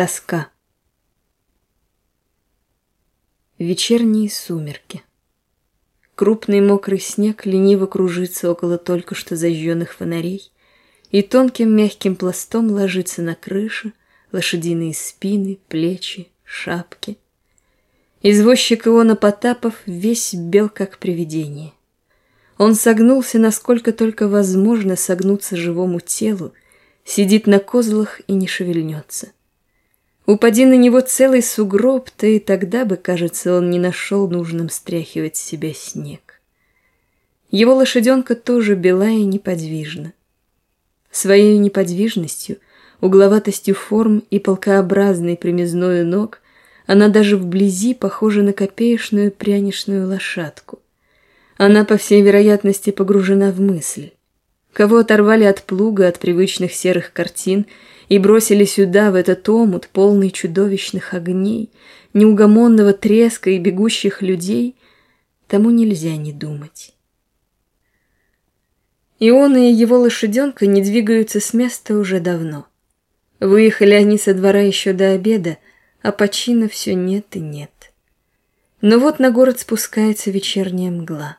Тоска. Вечерние сумерки. Крупный мокрый снег лениво кружится около только что зажженных фонарей и тонким мягким пластом ложится на крыши, лошадиные спины, плечи, шапки. Извозчик Иона Потапов весь бел, как привидение. Он согнулся, насколько только возможно согнуться живому телу, сидит на козлах и не шевельнется. Упади на него целый сугроб, то и тогда бы, кажется, он не нашел нужным стряхивать с себя снег. Его лошаденка тоже белая и неподвижна. Своей неподвижностью, угловатостью форм и полкообразной примезною ног она даже вблизи похожа на копеечную пряничную лошадку. Она, по всей вероятности, погружена в мысль. Кого оторвали от плуга, от привычных серых картин — и бросили сюда, в этот омут, полный чудовищных огней, неугомонного треска и бегущих людей, тому нельзя не думать. И он и его лошаденка не двигаются с места уже давно. Выехали они со двора еще до обеда, а почина все нет и нет. Но вот на город спускается вечерняя мгла.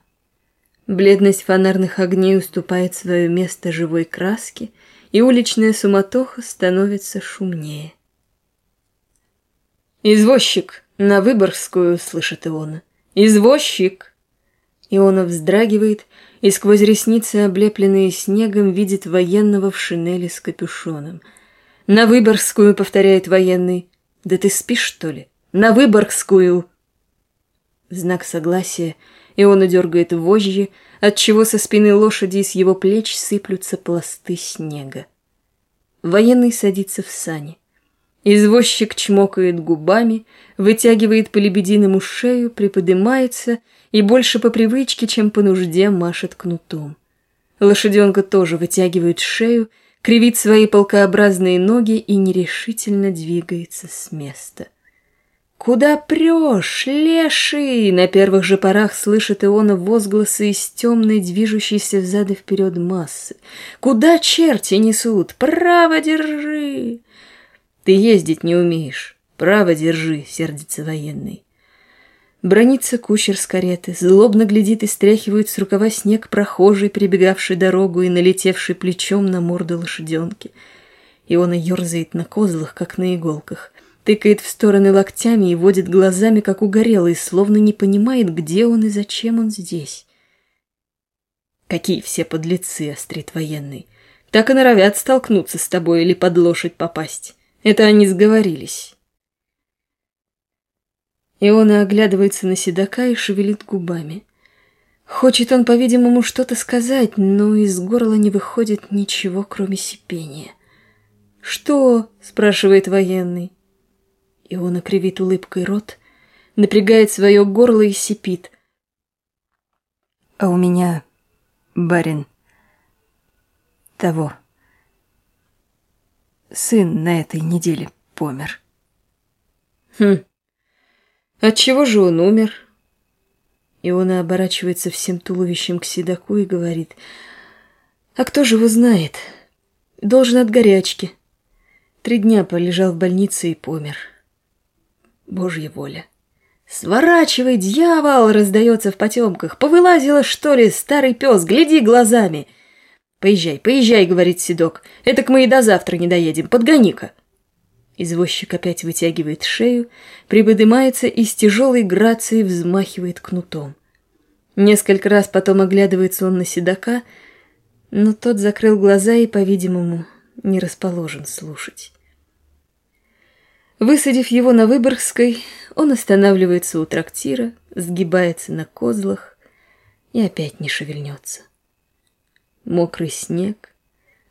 Бледность фонарных огней уступает свое место живой краске — и уличная суматоха становится шумнее. «Извозчик! На Выборгскую!» — слышит Иона. «Извозчик!» Иона вздрагивает и сквозь ресницы, облепленные снегом, видит военного в шинели с капюшоном. «На Выборгскую!» — повторяет военный. «Да ты спишь, что ли? На Выборгскую!» В знак согласия Иона дергает вожжи, отчего со спины лошади и с его плеч сыплются пласты снега. Военный садится в сани. Извозчик чмокает губами, вытягивает по лебединому шею, приподымается и больше по привычке, чем по нужде машет кнутом. Лошаденка тоже вытягивает шею, кривит свои полкообразные ноги и нерешительно двигается с места. «Куда прешь, леший?» На первых же порах слышит Иона возгласы из темной, движущейся взад и вперед массы. «Куда черти несут? Право держи!» «Ты ездить не умеешь. Право держи!» — сердится военный. Бронится кучер с кареты, злобно глядит и стряхивает с рукава снег прохожий, прибегавший дорогу и налетевший плечом на морду лошаденки. Иона ерзает на козлах, как на иголках тыкает в стороны локтями и водит глазами, как угорелый, словно не понимает, где он и зачем он здесь. Какие все подлецы, острит военный. Так и норовят столкнуться с тобой или под лошадь попасть. Это они сговорились. И он оглядывается на седока и шевелит губами. Хочет он, по-видимому, что-то сказать, но из горла не выходит ничего, кроме сипения. «Что?» — спрашивает военный. И он окривит улыбкой рот, напрягает свое горло и сипит. А у меня, барин, того, сын на этой неделе помер. Хм, отчего же он умер? И он оборачивается всем туловищем к седаку и говорит, а кто же его знает? Должен от горячки. Три дня полежал в больнице и помер. Божья воля. «Сворачивай, дьявол!» — раздается в потемках. «Повылазила, что ли, старый пес? Гляди глазами!» «Поезжай, поезжай!» — говорит Седок. «Этак мы и до завтра не доедем. Подгони-ка!» Извозчик опять вытягивает шею, приподнимается и с тяжелой грацией взмахивает кнутом. Несколько раз потом оглядывается он на седока, но тот закрыл глаза и, по-видимому, не расположен слушать. Высадив его на Выборгской, он останавливается у трактира, сгибается на козлах и опять не шевельнется. Мокрый снег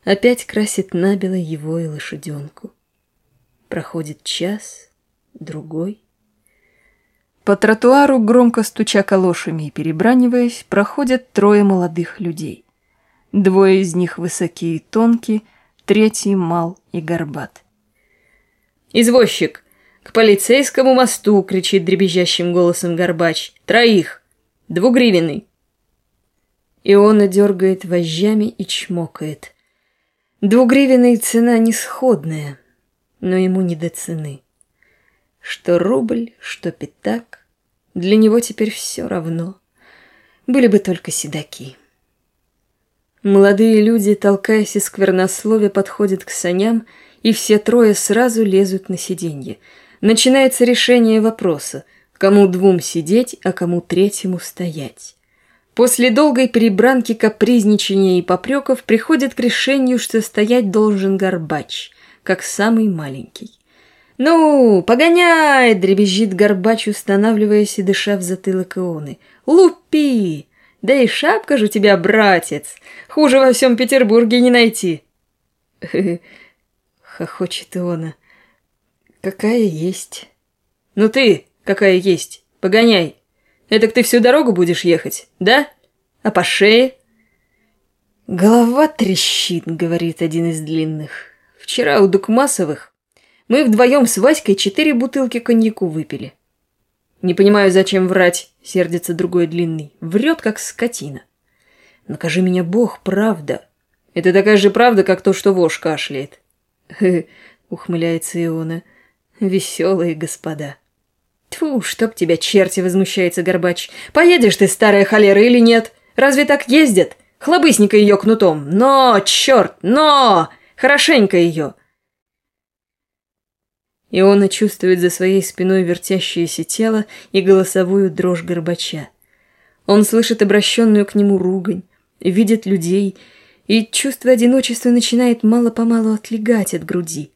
опять красит набело его и лошаденку. Проходит час, другой. По тротуару, громко стуча калошами и перебраниваясь, проходят трое молодых людей. Двое из них высокие и тонкие, третий мал и горбат. «Извозчик! К полицейскому мосту!» — кричит дребезжащим голосом Горбач. «Троих! Двугривенный!» И он дергает вожжами и чмокает. Двугривенный цена несходная. но ему не до цены. Что рубль, что пятак, для него теперь все равно. Были бы только седаки. Молодые люди, толкаясь из сквернословия, подходят к саням, и все трое сразу лезут на сиденье. Начинается решение вопроса, кому двум сидеть, а кому третьему стоять. После долгой перебранки капризничания и попреков приходит к решению, что стоять должен Горбач, как самый маленький. «Ну, погоняй!» — дребезжит Горбач, устанавливаясь и дыша в затылок Ионы. «Лупи! Да и шапка же у тебя, братец! Хуже во всем Петербурге не найти!» Хохочет Иона. «Какая есть!» «Ну ты, какая есть! Погоняй! Этак ты всю дорогу будешь ехать, да? А по шее?» «Голова трещит», — говорит один из длинных. «Вчера у Дукмасовых мы вдвоем с Васькой четыре бутылки коньяку выпили». «Не понимаю, зачем врать», — сердится другой длинный. «Врет, как скотина». «Накажи меня Бог, правда». «Это такая же правда, как то, что вож кашляет». «Хы-хы», — ухмыляется Иона. «Веселые господа». «Тьфу, чтоб тебя черти!» — возмущается Горбач. «Поедешь ты, старая холера, или нет? Разве так ездят? Хлобысника ее кнутом! Но, черт, но! Хорошенько ее!» Иона чувствует за своей спиной вертящееся тело и голосовую дрожь Горбача. Он слышит обращенную к нему ругань, видит людей, и чувство одиночества начинает мало-помалу отлегать от груди.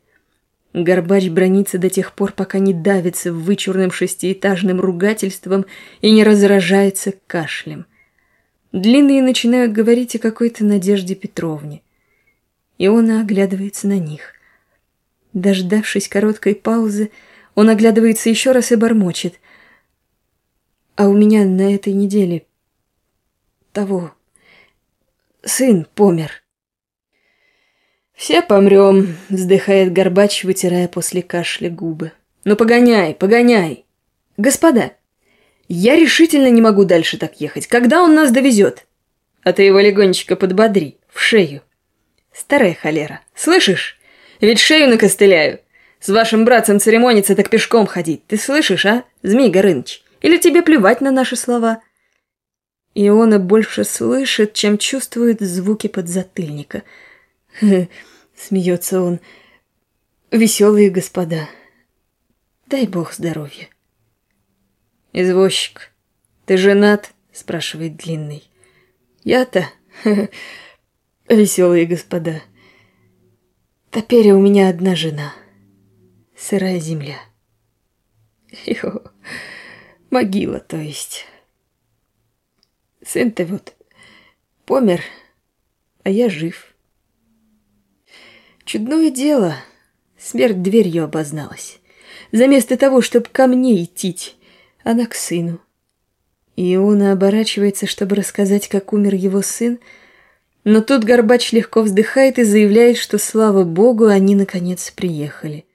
Горбач бронится до тех пор, пока не давится вычурным шестиэтажным ругательством и не разражается кашлем. Длинные начинают говорить о какой-то Надежде Петровне. И он оглядывается на них. Дождавшись короткой паузы, он оглядывается еще раз и бормочет. А у меня на этой неделе того сын помер. «Все помрем», — вздыхает Горбач, вытирая после кашля губы. «Ну погоняй, погоняй!» «Господа, я решительно не могу дальше так ехать. Когда он нас довезет?» «А ты его легонечко подбодри, в шею». «Старая холера, слышишь? Ведь шею накостыляю. С вашим братцем церемониться, так пешком ходить. Ты слышишь, а, Змей Горыныч? Или тебе плевать на наши слова?» Иона больше слышит, чем чувствует звуки подзатыльника — смеется он. Веселые господа. Дай бог здоровья. Извозчик, ты женат? Спрашивает Длинный. Я-то... Веселые господа. Теперь у меня одна жена. Сырая земля. Йо, могила, то есть. Сын-то вот помер, а я жив. Чудное дело. Смерть дверью обозналась. Заместо того, чтобы ко мне идти, она к сыну. И он оборачивается, чтобы рассказать, как умер его сын, но тут Горбач легко вздыхает и заявляет, что, слава богу, они наконец приехали.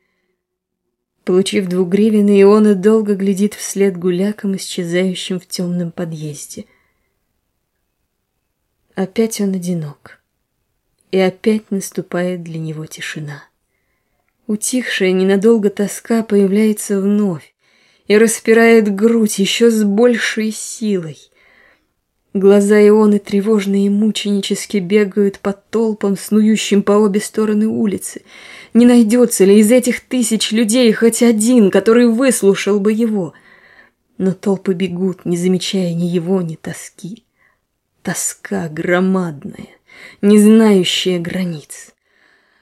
Получив двугривенный, Иона долго глядит вслед гулякам, исчезающим в темном подъезде. Опять он одинок и опять наступает для него тишина. Утихшая ненадолго тоска появляется вновь и распирает грудь еще с большей силой. Глаза Ионы тревожно и мученически бегают по толпам, снующим по обе стороны улицы. Не найдется ли из этих тысяч людей хоть один, который выслушал бы его? Но толпы бегут, не замечая ни его, ни тоски. Тоска громадная не знающая границ.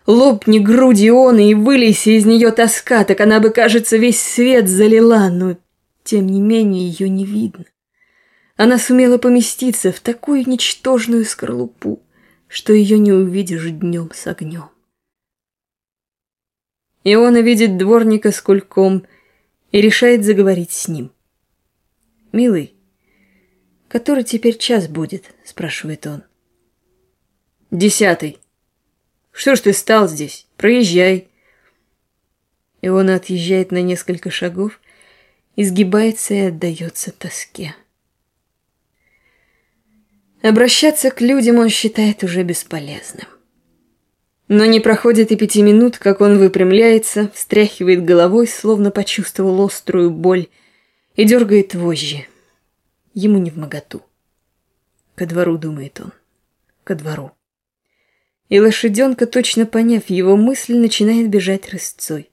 Лопни груди он и вылейся из нее тоска, так она бы, кажется, весь свет залила, но тем не менее ее не видно. Она сумела поместиться в такую ничтожную скорлупу, что ее не увидишь днем с огнем. Иона видит дворника с кульком и решает заговорить с ним. «Милый, который теперь час будет?» – спрашивает он. Десятый. Что ж ты стал здесь? Проезжай. И он отъезжает на несколько шагов, изгибается и отдается тоске. Обращаться к людям он считает уже бесполезным. Но не проходит и пяти минут, как он выпрямляется, встряхивает головой, словно почувствовал острую боль, и дергает вожжи. Ему не в моготу. Ко двору, думает он, ко двору. И лошаденка, точно поняв его мысль, начинает бежать рысцой.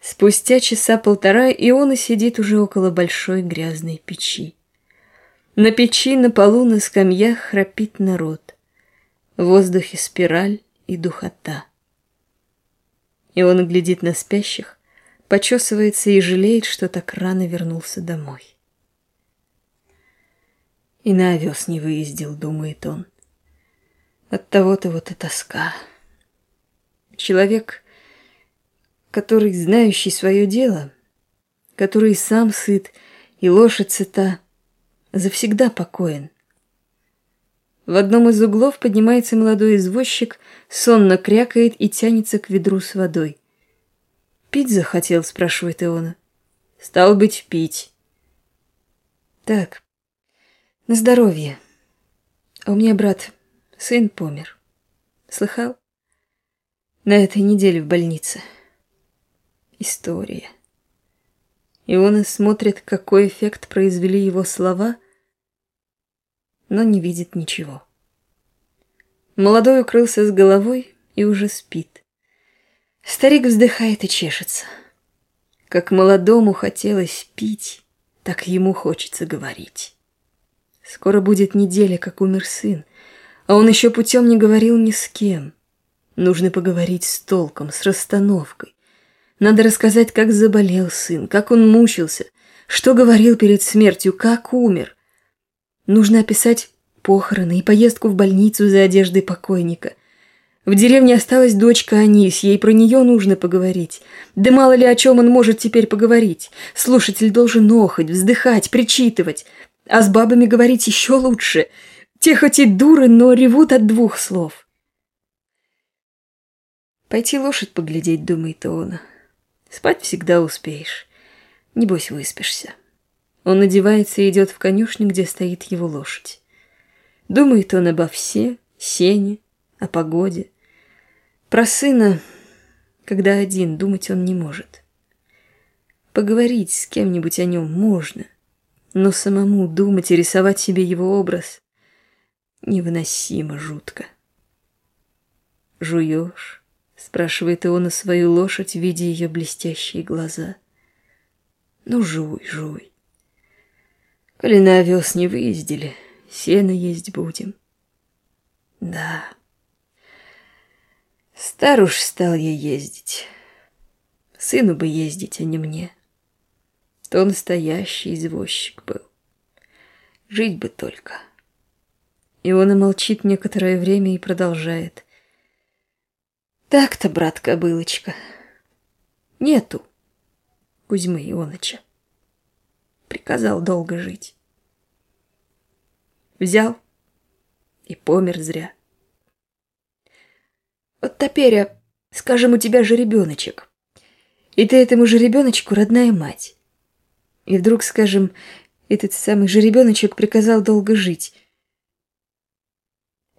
Спустя часа полтора Иона сидит уже около большой грязной печи. На печи, на полу, на скамьях храпит народ. В воздухе спираль и духота. И он глядит на спящих, почесывается и жалеет, что так рано вернулся домой. И на овес не выездил, думает он. От того-то вот и тоска. Человек, который знающий свое дело, который сам сыт и лошадь сыта, завсегда покоен. В одном из углов поднимается молодой извозчик, сонно крякает и тянется к ведру с водой. «Пить захотел?» — спрашивает Иона. «Стал быть, пить». «Так, на здоровье. А у меня, брат, сын помер. Слыхал? На этой неделе в больнице. История». Иона смотрит, какой эффект произвели его слова — но не видит ничего. Молодой укрылся с головой и уже спит. Старик вздыхает и чешется. Как молодому хотелось пить, так ему хочется говорить. Скоро будет неделя, как умер сын, а он еще путем не говорил ни с кем. Нужно поговорить с толком, с расстановкой. Надо рассказать, как заболел сын, как он мучился, что говорил перед смертью, как умер. Нужно описать похороны и поездку в больницу за одеждой покойника. В деревне осталась дочка Анис, ей про нее нужно поговорить. Да мало ли о чем он может теперь поговорить. Слушатель должен охать, вздыхать, причитывать. А с бабами говорить еще лучше. Те хоть и дуры, но ревут от двух слов. Пойти лошадь поглядеть, думает он. Спать всегда успеешь. Небось выспишься. Он одевается и идет в конюшню, где стоит его лошадь. Думает он обо все, сене, о погоде. Про сына, когда один, думать он не может. Поговорить с кем-нибудь о нем можно, но самому думать и рисовать себе его образ невыносимо жутко. «Жуешь?» — спрашивает он у свою лошадь, видя ее блестящие глаза. «Ну, жуй, жуй. Коли на овес не выездили, сено есть будем. Да. Стар уж стал я ездить. Сыну бы ездить, а не мне. То настоящий извозчик был. Жить бы только. И он молчит некоторое время и продолжает. Так-то, брат-кобылочка, нету Кузьмы Ионыча приказал долго жить. Взял и помер зря. Вот теперь, скажем, у тебя же ребеночек, и ты этому же ребеночку родная мать. И вдруг, скажем, этот самый же ребеночек приказал долго жить.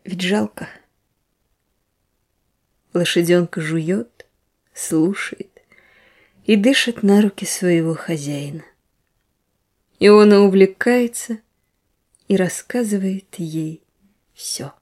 Ведь жалко. Лошаденка жует, слушает и дышит на руки своего хозяина. И он увлекается и рассказывает ей все.